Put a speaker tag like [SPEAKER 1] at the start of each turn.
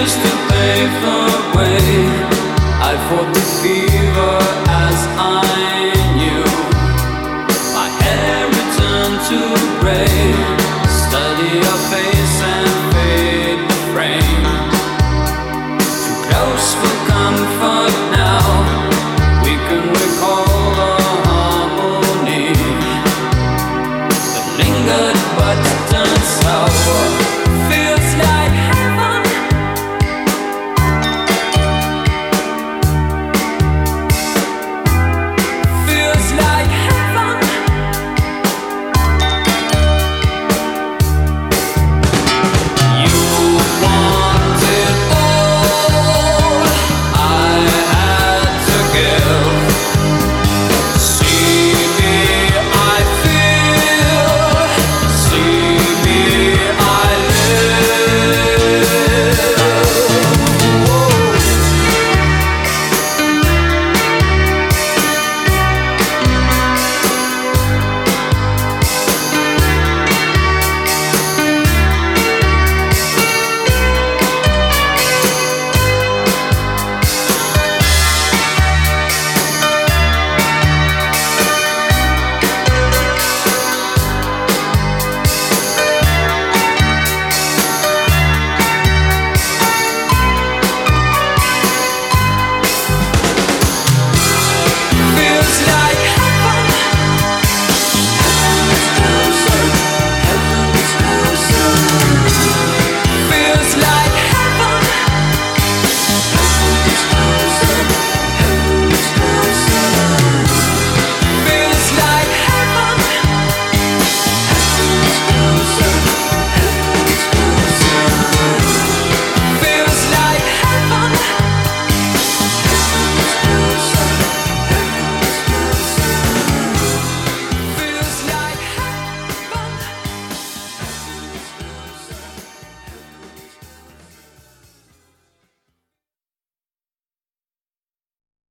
[SPEAKER 1] used to pave the way. I fought defeat.